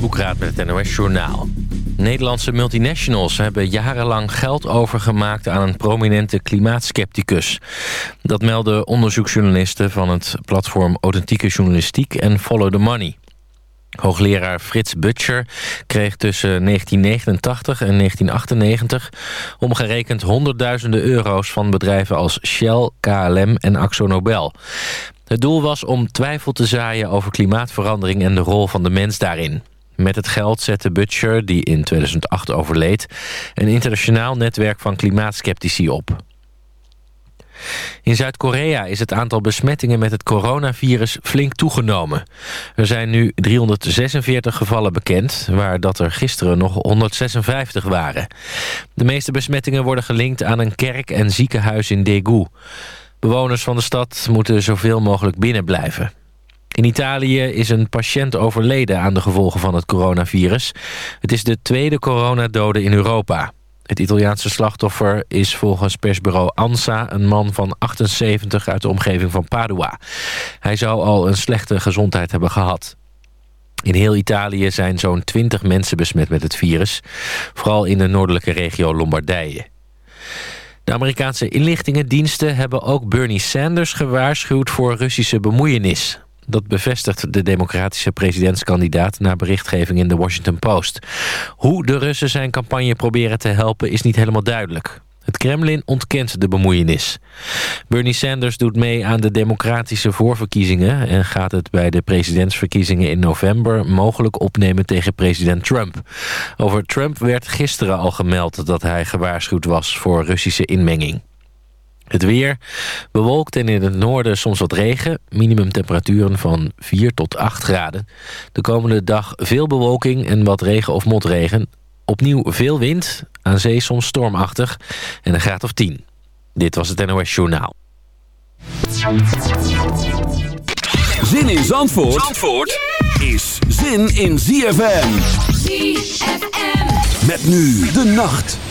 Boekraad met het NOS Journaal. Nederlandse multinationals hebben jarenlang geld overgemaakt aan een prominente klimaatskepticus. Dat melden onderzoeksjournalisten van het platform Authentieke Journalistiek en Follow the Money. Hoogleraar Frits Butcher kreeg tussen 1989 en 1998 omgerekend honderdduizenden euro's van bedrijven als Shell, KLM en AxoNobel. Het doel was om twijfel te zaaien over klimaatverandering en de rol van de mens daarin. Met het geld zette Butcher, die in 2008 overleed... een internationaal netwerk van klimaatskeptici op. In Zuid-Korea is het aantal besmettingen met het coronavirus flink toegenomen. Er zijn nu 346 gevallen bekend, waar dat er gisteren nog 156 waren. De meeste besmettingen worden gelinkt aan een kerk en ziekenhuis in Daegu. Bewoners van de stad moeten zoveel mogelijk binnen blijven. In Italië is een patiënt overleden aan de gevolgen van het coronavirus. Het is de tweede coronadode in Europa. Het Italiaanse slachtoffer is volgens persbureau ANSA een man van 78 uit de omgeving van Padua. Hij zou al een slechte gezondheid hebben gehad. In heel Italië zijn zo'n 20 mensen besmet met het virus. Vooral in de noordelijke regio Lombardije. De Amerikaanse inlichtingendiensten hebben ook Bernie Sanders gewaarschuwd voor Russische bemoeienis. Dat bevestigt de democratische presidentskandidaat... na berichtgeving in de Washington Post. Hoe de Russen zijn campagne proberen te helpen is niet helemaal duidelijk. Het Kremlin ontkent de bemoeienis. Bernie Sanders doet mee aan de democratische voorverkiezingen... en gaat het bij de presidentsverkiezingen in november... mogelijk opnemen tegen president Trump. Over Trump werd gisteren al gemeld dat hij gewaarschuwd was... voor Russische inmenging. Het weer bewolkt en in het noorden soms wat regen. Minimumtemperaturen van 4 tot 8 graden. De komende dag veel bewolking en wat regen of motregen. Opnieuw veel wind, aan zee soms stormachtig en een graad of 10. Dit was het NOS Journaal. Zin in Zandvoort, Zandvoort is zin in ZFM. ZFM. Met nu de nacht.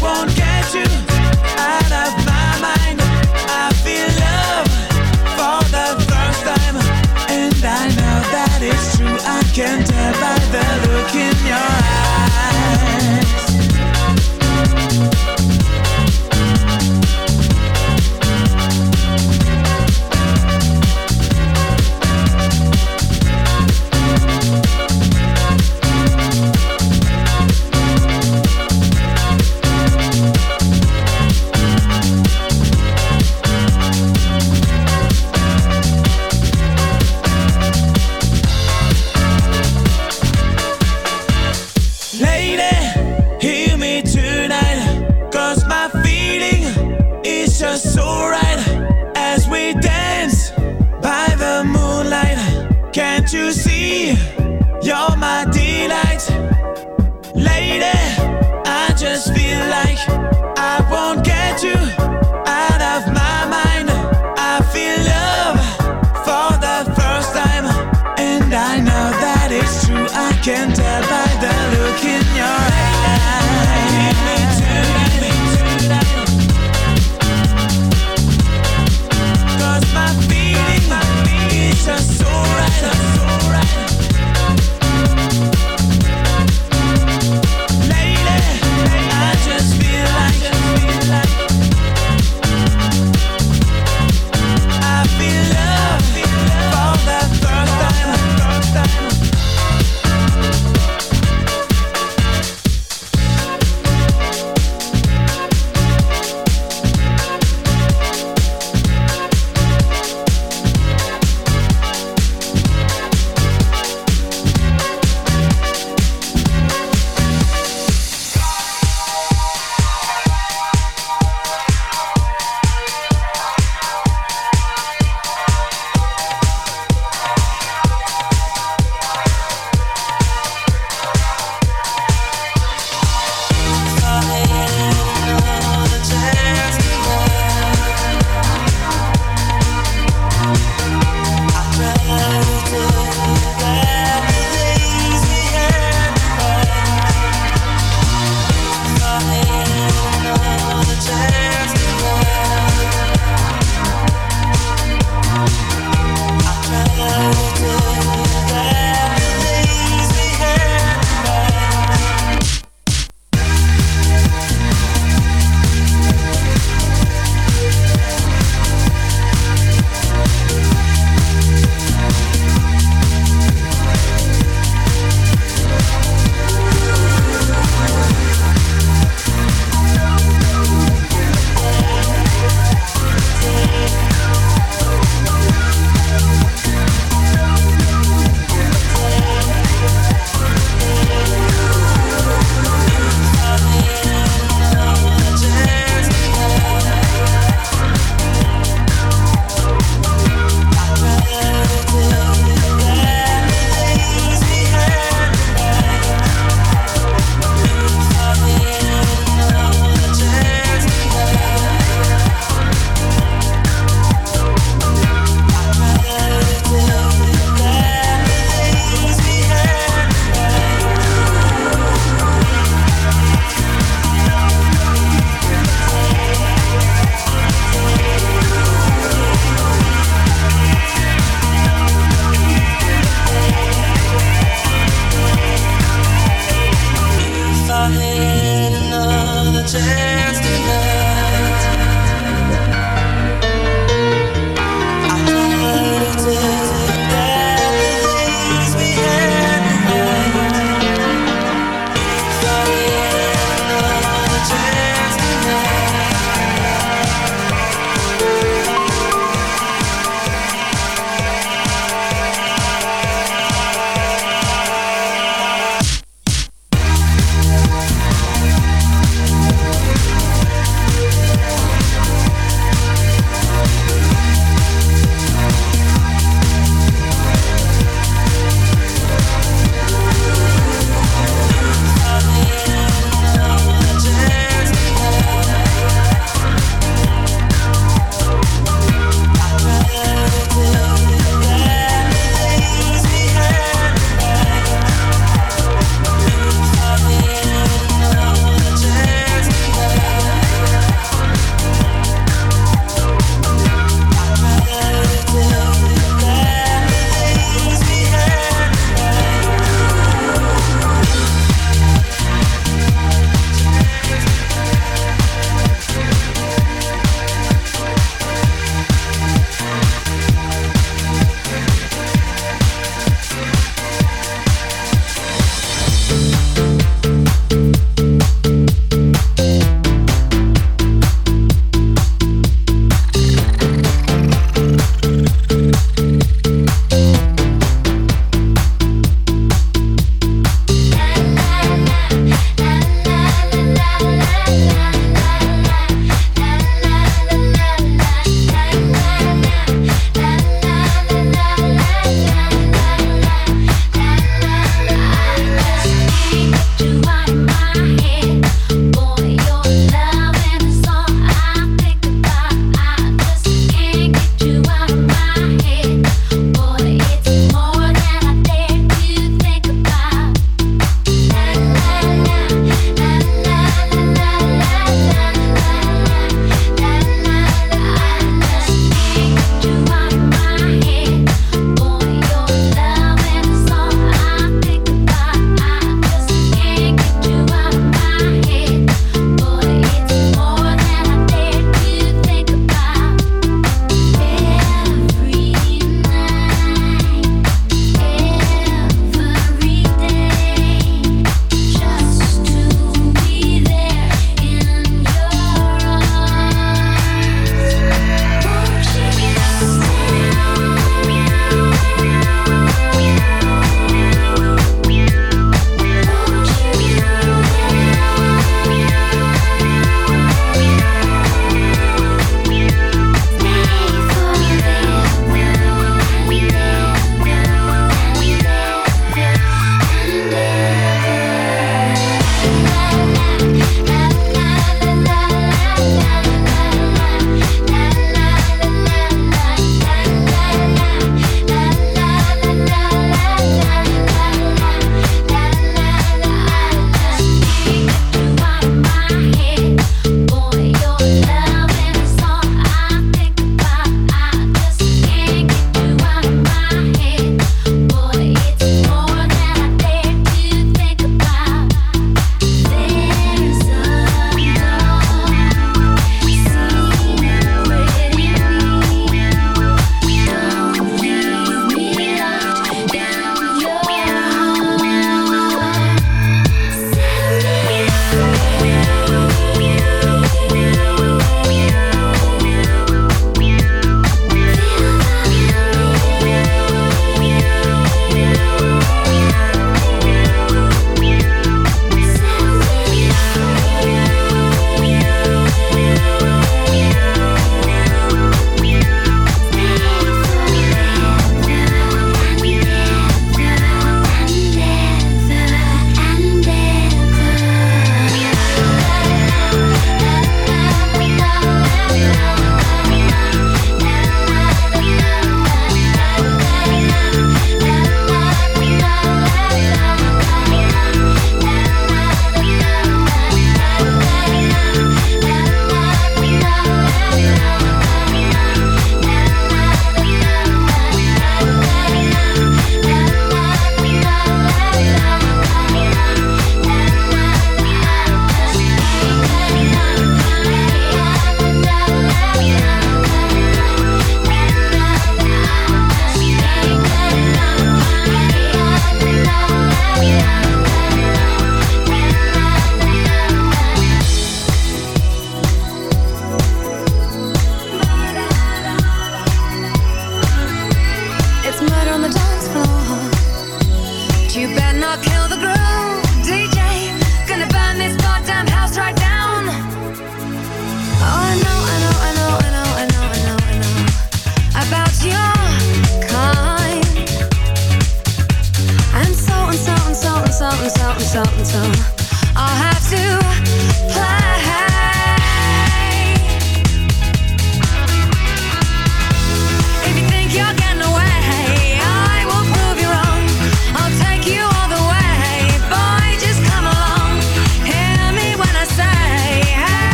won't can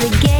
the.